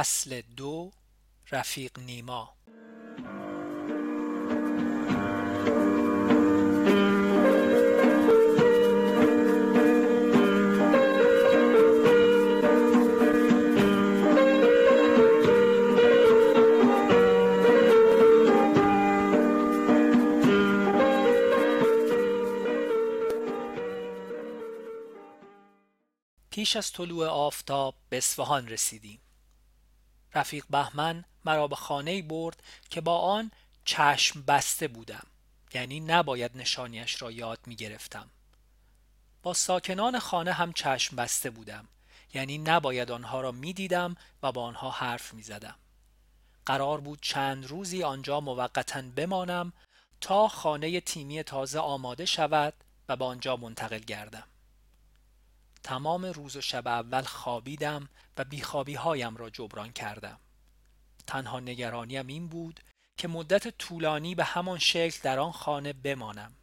فصل دو رفیق نیما. پیش از طلوع آفتاب به اصفهان رسیدیم. رفیق بهمن مرا به خانه برد که با آن چشم بسته بودم. یعنی نباید نشانیش را یاد می گرفتم با ساکنان خانه هم چشم بسته بودم. یعنی نباید آنها را می دیدم و با آنها حرف می زدم. قرار بود چند روزی آنجا موقتا بمانم تا خانه تیمی تازه آماده شود و به آنجا منتقل گردم. تمام روز و شب اول خوابیدم و بیخوابی هایم را جبران کردم. تنها نگرانیم این بود که مدت طولانی به همان شکل در آن خانه بمانم.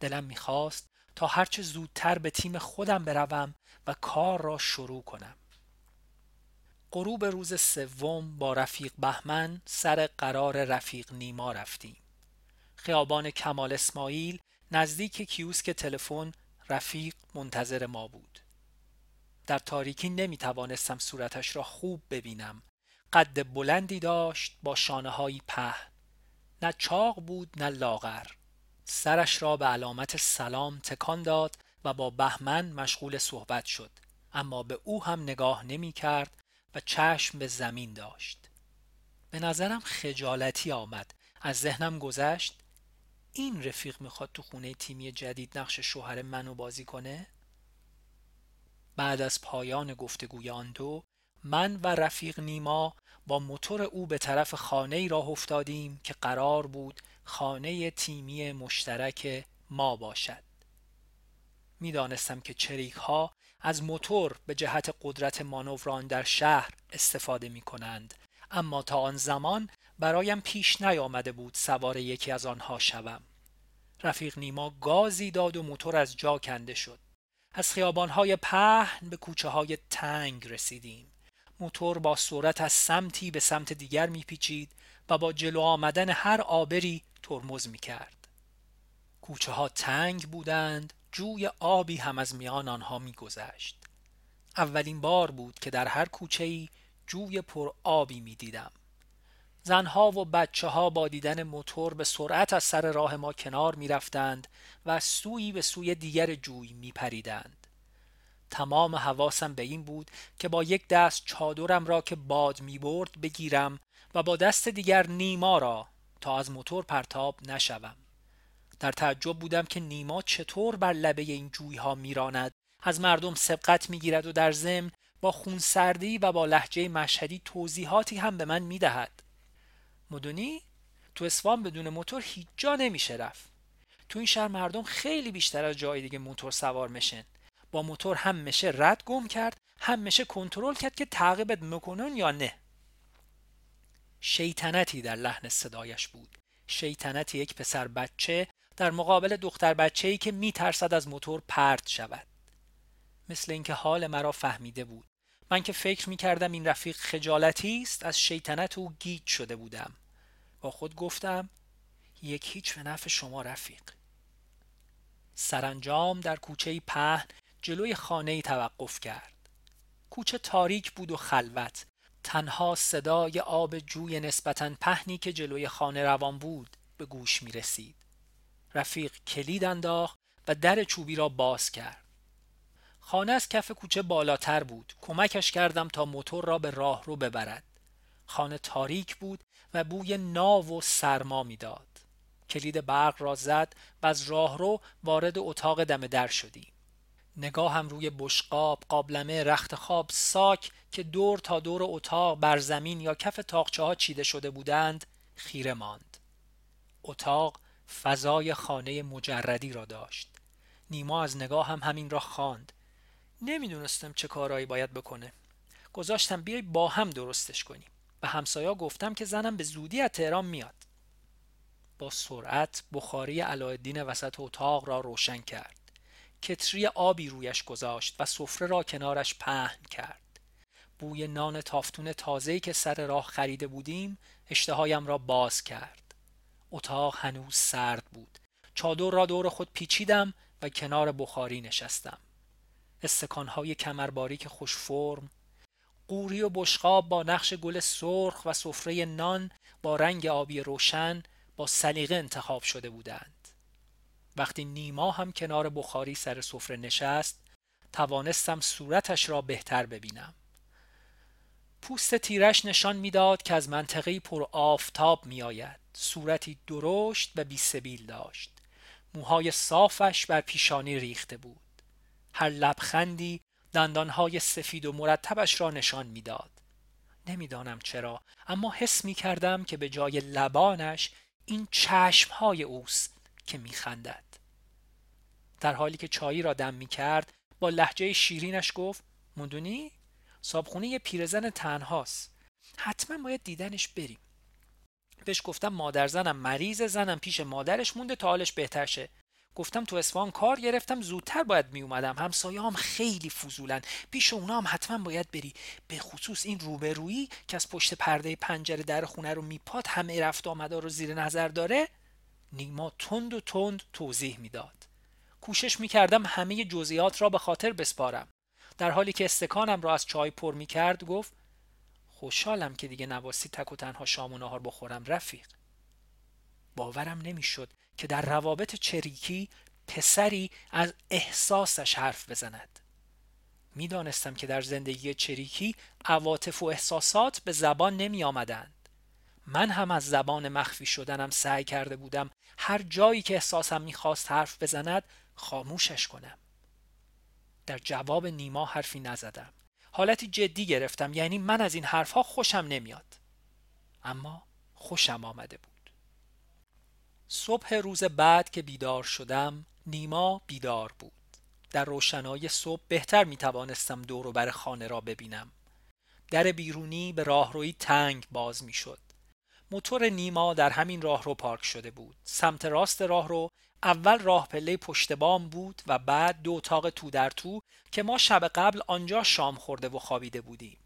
دلم می‌خواست تا هرچه زودتر به تیم خودم بروم و کار را شروع کنم. غروب روز سوم با رفیق بهمن سر قرار رفیق نیما رفتیم. خیابان کمال اسماعیل نزدیک کیوسک تلفن رفیق منتظر ما بود. در تاریکی نمی توانستم صورتش را خوب ببینم. قد بلندی داشت با شانه هایی پهن. نه چاق بود نه لاغر. سرش را به علامت سلام تکان داد و با بهمن مشغول صحبت شد. اما به او هم نگاه نمی کرد و چشم به زمین داشت. به نظرم خجالتی آمد. از ذهنم گذشت این رفیق می‌خواد تو خونه تیمی جدید نقش شوهر منو بازی کنه؟ بعد از پایان گفتگوی آن دو من و رفیق نیما با موتور او به طرف خانه ای راه افتادیم که قرار بود خانه تیمی مشترک ما باشد می‌دانستم که چریک ها از موتور به جهت قدرت مانوران در شهر استفاده می کنند اما تا آن زمان برایم پیش نیامده بود سوار یکی از آنها شوم. رفیق نیما گازی داد و موتور از جا کنده شد. از خیابانهای پهن به کوچه های تنگ رسیدیم. موتور با سرعت از سمتی به سمت دیگر میپیچید و با جلو آمدن هر آبری ترمز می‌کرد. کوچه ها تنگ بودند، جوی آبی هم از میان آنها میگذشت. اولین بار بود که در هر کوچه ای جوی پر آبی می‌دیدم. زنها و بچه ها با دیدن موتور به سرعت از سر راه ما کنار می رفتند و سوی به سوی دیگر جوی می پریدند. تمام حواسم به این بود که با یک دست چادرم را که باد می برد بگیرم و با دست دیگر نیما را تا از موتور پرتاب نشوم. در تعجب بودم که نیما چطور بر لبه این جوی ها میراند از مردم سبقت می‌گیرد و در ضمن با خونسردی و با لحجه مشهدی توضیحاتی هم به من می‌دهد مدونی تو اسفان بدون موتور هیچ جا نمیشه رفت. تو این شهر مردم خیلی بیشتر از جای دیگه موتور سوار مشن با موتور هم میشه رد گم کرد هم میشه کنترل کرد که تعقیبت می‌کنن یا نه. شیطنتی در لحن صدایش بود. شیطنت یک پسر بچه در مقابل دختر بچه ای که میترسد از موتور پرت شود. مثل اینکه حال مرا فهمیده بود. من که فکر می کردم این رفیق خجالتی است از شیطنت او گیج شده بودم. با خود گفتم یک هیچ به نفع شما رفیق. سرانجام در کوچه پهن جلوی خانه توقف کرد. کوچه تاریک بود و خلوت. تنها صدای آب جوی نسبتا پهنی که جلوی خانه روان بود به گوش می رسید رفیق کلید انداخت و در چوبی را باز کرد. خانه از کف کوچه بالاتر بود. کمکش کردم تا موتور را به راه رو ببرد. خانه تاریک بود و بوی ناو و سرما می‌داد. کلید برق را زد و از راهرو وارد اتاق دم در شدیم. نگاهم روی بشقاب قابلمه رخت خواب ساک که دور تا دور اتاق بر زمین یا کف تاقچه ها چیده شده بودند خیره ماند. اتاق فضای خانه مجردی را داشت. نیما از نگاه هم همین را خواند. نمی‌دونستم چه کارهایی باید بکنه. گذاشتم بیای با هم درستش کنیم. و همسایا گفتم که زنم به زودی از تهران میاد. با سرعت بخاری علایالدین وسط اتاق را روشن کرد. کتری آبی رویش گذاشت و سفره را کنارش پهن کرد. بوی نان تافتون تازه‌ای که سر راه خریده بودیم اشتهایم را باز کرد. اتاق هنوز سرد بود. چادر را دور خود پیچیدم و کنار بخاری نشستم. استکانهای کمرباری خوش فرم قوری و بشقاب با نقش گل سرخ و سفره نان با رنگ آبی روشن با سلیقه انتخاب شده بودند. وقتی نیما هم کنار بخاری سر سفره نشست توانستم صورتش را بهتر ببینم. پوست تیرش نشان می‌داد که از منطقه پر آفتاب میآید. صورتی درشت و بیسبیل داشت. موهای صافش بر پیشانی ریخته بود. هر لبخندی دندانهای سفید و مرتبش را نشان می‌داد. نمی‌دانم چرا اما حس می کردم که به جای لبانش این چشمهای اوست که میخندد. در حالی که چایی را دم می کرد با لحجه شیرینش گفت مندونی صابخونه یه پیرزن تنهاست. حتما باید دیدنش بریم. بهش گفتم مادر زنم مریض زنم پیش مادرش مونده تا حالش بهتر شه. گفتم تو اسفان کار گرفتم زودتر باید می اومدم هم خیلی فضولن. پیش اونا هم حتما باید بری. به خصوص این روبرویی که از پشت پرده پنجره در خونه رو میپاد همه رفت آمدا رو زیر نظر داره نیما تند و تند توضیح می‌داد. کوشش می‌کردم همه جزئیات را به خاطر بسپارم. در حالی که استکانم را از چای پر می‌کرد گفت خوشحالم که دیگه نواسی تک و تنها شام و نهار بخورم رفیق. باورم نمی‌شد که در روابط چریکی پسری از احساسش حرف بزند. می‌دانستم که در زندگی چریکی عواطف و احساسات به زبان نمی آمدند من هم از زبان مخفی شدنم سعی کرده بودم هر جایی که احساسم می‌خواست حرف بزند خاموشش کنم. در جواب نیما حرفی نزدم. حالتی جدی گرفتم یعنی من از این حرفها خوشم نمیاد. اما خوشم آمده بود. صبح روز بعد که بیدار شدم نیما بیدار بود. در روشنای صبح بهتر می توانستم دور بر خانه را ببینم. در بیرونی به راهروی تنگ باز می شد موتور نیما در همین راهرو پارک شده بود. سمت راست راهرو اول راه پله پشت بام بود و بعد دو اتاق تو در تو که ما شب قبل آنجا شام خورده و خوابیده بودیم.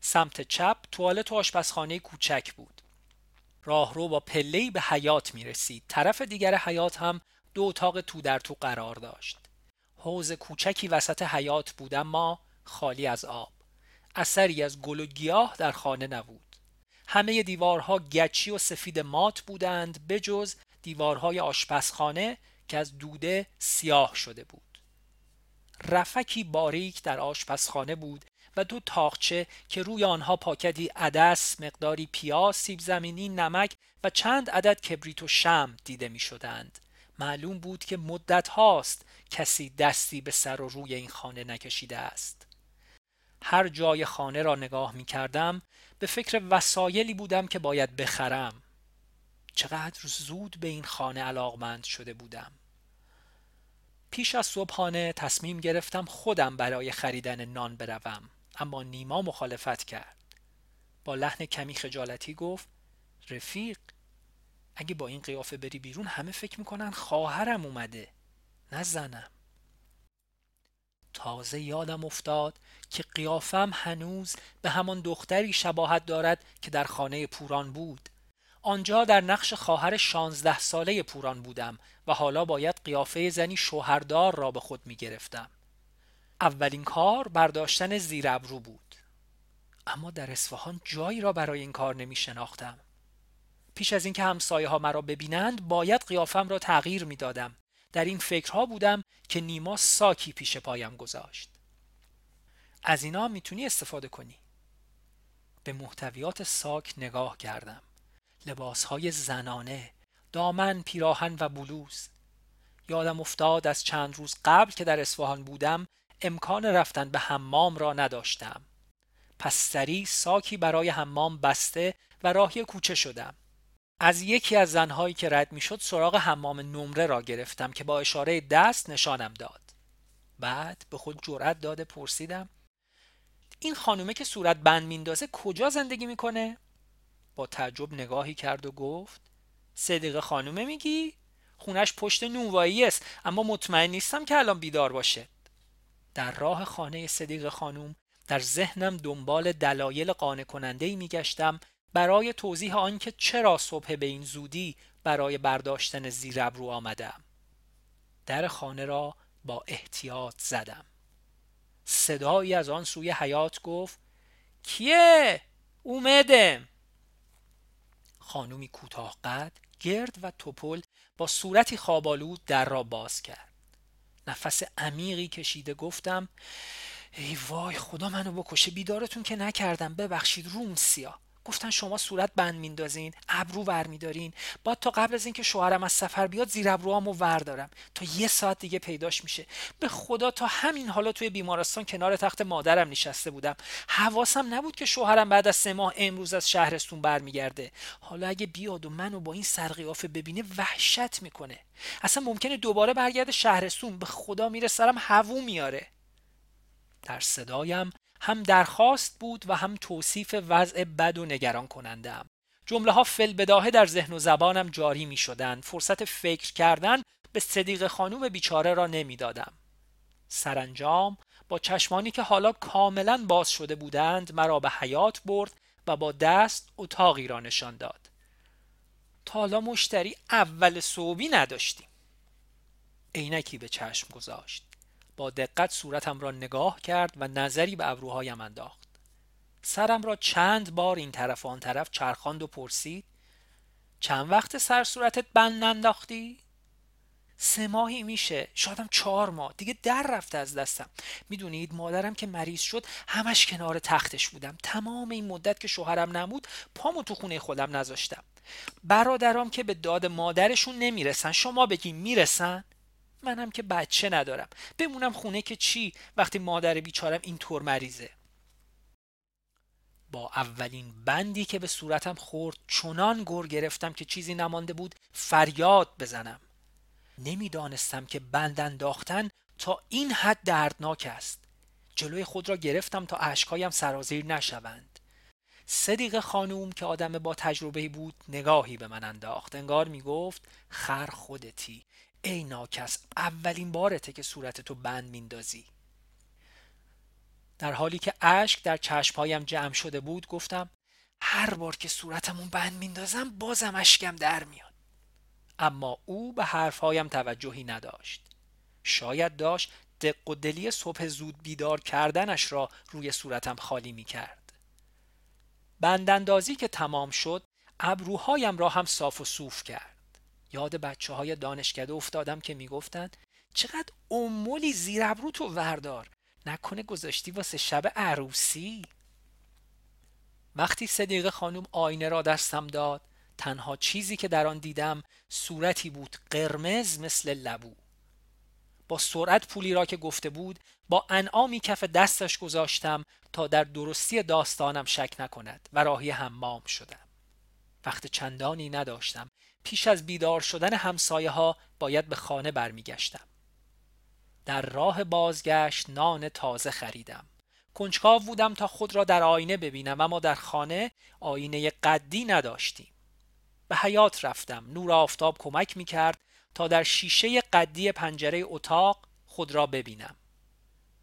سمت چپ توالت و آشپزخانه کوچک بود. راهرو با پله‌ای به حیات می رسید طرف دیگر حیات هم دو اتاق تو در تو قرار داشت. حوز کوچکی وسط حیات بود اما خالی از آب. اثری از گل و گیاه در خانه نبود. همه دیوارها گچی و سفید مات بودند بجز دیوارهای آشپزخانه که از دوده سیاه شده بود. رفکی باریک در آشپزخانه بود و دو تاقچه که روی آنها پاکتی عدس، مقداری پیاز، سیب زمینی، نمک و چند عدد کبریت و شم دیده می شدند. معلوم بود که مدت هاست کسی دستی به سر و روی این خانه نکشیده است. هر جای خانه را نگاه می کردم به فکر وسایلی بودم که باید بخرم. چقدر زود به این خانه علاقمند شده بودم. پیش از صبحانه تصمیم گرفتم خودم برای خریدن نان بروم اما نیما مخالفت کرد. با لحن کمی خجالتی گفت رفیق اگه با این قیافه بری بیرون همه فکر می‌کنن خواهرم اومده نه زنم. تازه یادم افتاد که قیافم هنوز به همان دختری شباهت دارد که در خانه پوران بود. آنجا در نقش خواهر شانزده ساله پوران بودم و حالا باید قیافه زنی شوهردار را به خود می گرفتم. اولین کار برداشتن زیر ابرو بود. اما در اصفهان جایی را برای این کار نمی شناختم. پیش از اینکه همسایه ها مرا ببینند باید قیافم را تغییر می دادم. در این فکرها بودم که نیما ساکی پیش پایم گذاشت. از اینا می‌تونی استفاده کنی. به محتویات ساک نگاه کردم. لباسهای زنانه دامن پیراهن و بلوز یادم افتاد از چند روز قبل که در اصفهان بودم امکان رفتن به حمام را نداشتم. پس سری ساکی برای حمام بسته و راهی کوچه شدم. از یکی از زنهایی که رد می‌شد سراغ حمام نمره را گرفتم که با اشاره دست نشانم داد. بعد به خود جرأت داده پرسیدم این خانومه که صورت بند میندازه کجا زندگی می‌کنه؟ با تعجب نگاهی کرد و گفت صدیق خانومه میگی؟ خونش پشت نونوایی است اما مطمئن نیستم که الان بیدار باشه. در راه خانه صدیق خانوم در ذهنم دنبال دلایل قانع کننده ای میگشتم برای توضیح آنکه چرا صبح به این زودی برای برداشتن زیر ابرو آمدم. در خانه را با احتیاط زدم. صدایی از آن سوی حیات گفت کیه؟ اومدم. خانومی کوتاه قد گرد و توپل با صورتی خوابالود در را باز کرد. نفس عمیقی کشیده گفتم ای وای خدا منو بکشه بیدارتون که نکردم ببخشید روم سیاه. گفتن شما صورت بند میندازین ابرو ور میدارین. بعد تا قبل از اینکه شوهرم از سفر بیاد زیر ابروامو ور دارم. تا یه ساعت دیگه پیداش میشه. به خدا تا همین حالا توی بیمارستان کنار تخت مادرم نشسته بودم. حواسم نبود که شوهرم بعد از سه ماه امروز از شهرستون برمیگرده. حالا اگه بیاد و منو با این سرقیافه ببینه وحشت می‌کنه. اصلا ممکنه دوباره برگرده شهرستون. به خدا میره سرم هوو میاره. در صدایم هم درخواست بود و هم توصیف وضع بد و نگران کننده جمله ها فل بداهه در ذهن و زبانم جاری می شدن. فرصت فکر کردن به صدیق خانوم بیچاره را نمی‌دادم. سرانجام با چشمانی که حالا کاملا باز شده بودند مرا به حیات برد و با دست اتاقی را نشان داد. تا حالا مشتری اول صوبی نداشتیم. عینکی به چشم گذاشت. با دقت صورتم را نگاه کرد و نظری به ابروهایم انداخت. سرم را چند بار این طرف آن طرف چرخاند و پرسید چند وقت سر صورتت بند ننداختی؟ سه ماهی میشه شادم چهار ماه دیگه در رفته از دستم. می‌دونید مادرم که مریض شد همش کنار تختش بودم. تمام این مدت که شوهرم نمود پامو تو خونه خودم نذاشتم. برادرام که به داد مادرشون نمی‌رسن شما بگیم می‌رسن؟ منم که بچه ندارم. بمونم خونه که چی؟ وقتی مادر بیچارم اینطور مریضه. با اولین بندی که به صورتم خورد چنان گر گرفتم که چیزی نمانده بود فریاد بزنم. نمی‌دانستم که بند انداختن تا این حد دردناک است. جلوی خود را گرفتم تا اشکایم سرازیر نشوند. صدیق خانوم که آدم با تجربه بود نگاهی به من انداخت. انگار می گفت خر خودتی. ای ناکس اولین بارته که صورتتو بند میندازی در حالی که اشک در چشمهایم جمع شده بود گفتم هر بار که صورتمون بند میندازم بازم اشکم در میاد اما او به حرفهایم توجهی نداشت شاید داشت دق و دلی صبح زود بیدار کردنش را روی صورتم خالی می کرد. بنداندازی که تمام شد ابروهایم را هم صاف و صوف کرد. یاد بچه های دانشکده افتادم که می‌گفتند چقدر امولی زیر ابرو تو وردار. نکنه گذاشتی واسه شب عروسی؟ وقتی صدیق خانم آینه را دستم داد تنها چیزی که در آن دیدم صورتی بود قرمز مثل لبو. با سرعت پولی را که گفته بود با انعامی کف دستش گذاشتم تا در درستی داستانم شک نکند و راهی حمام شدم. وقت چندانی نداشتم پیش از بیدار شدن همسایه ها باید به خانه برمیگشتم. در راه بازگشت نان تازه خریدم. کنجکاو بودم تا خود را در آینه ببینم اما در خانه آینه قدی نداشتیم. به حیات رفتم. نور آفتاب کمک می کرد تا در شیشه قدی پنجره اتاق خود را ببینم.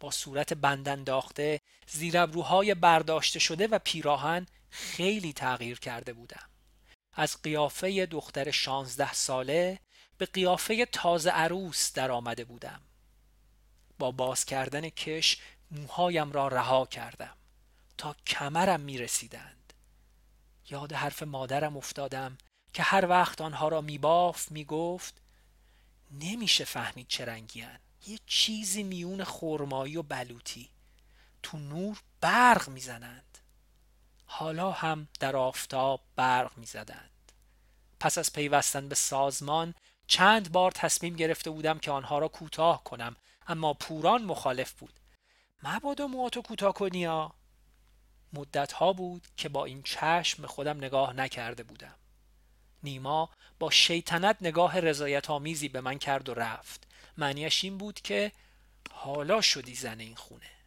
با صورت بندانداخته زیرابروهای برداشته شده و پیراهن خیلی تغییر کرده بودم. از قیافه دختر شانزده ساله به قیافه تازه عروس در آمده بودم. با باز کردن کش موهایم را رها کردم تا کمرم می رسیدند یاد حرف مادرم افتادم که هر وقت آنها را می باف می گفت نمیشه فهمید چه رنگی یه چیزی میون خرمایی و بلوطی. تو نور برق می‌زنند. حالا هم در آفتاب برق می زدند. پس از پیوستن به سازمان چند بار تصمیم گرفته بودم که آنها را کوتاه کنم اما پوران مخالف بود. مبادا مواتو کوتاه کنی ها مدت ها بود که با این چشم خودم نگاه نکرده بودم. نیما با شیطنت نگاه رضایت آمیزی به من کرد و رفت. معنیش این بود که حالا شدی زن این خونه.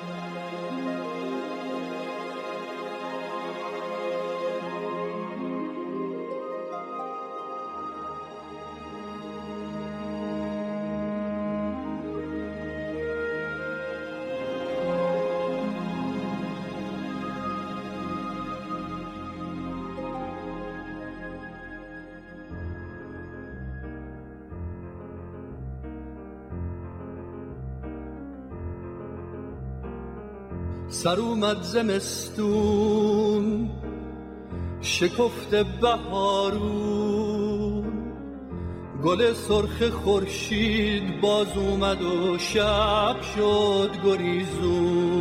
Bye. سر اومد زمستون شکفت بهارون. گل سرخ خورشید باز اومد و شب شد گریزون.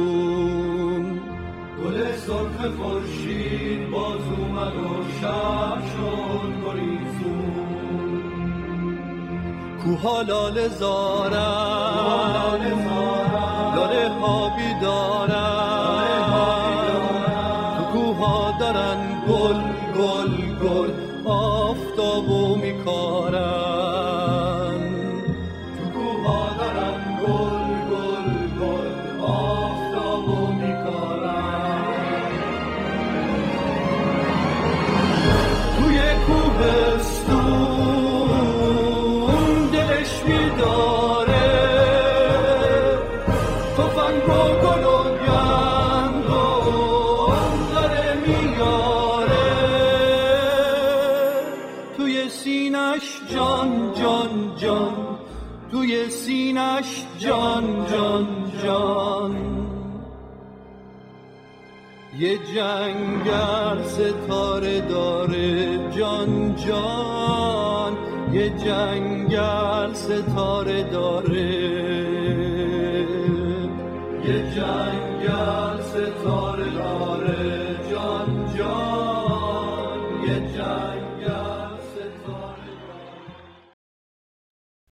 گل سرخ خورشید باز اومد و شب شد گریزون. کوها لاله زارن. لاله ها بیدارن. گل گل گل آفتابو میکارن سینش جان جان جان. توی سینش جان جان جان. یه جنگل ستاره داره جان جان. یه جنگل ستاره داره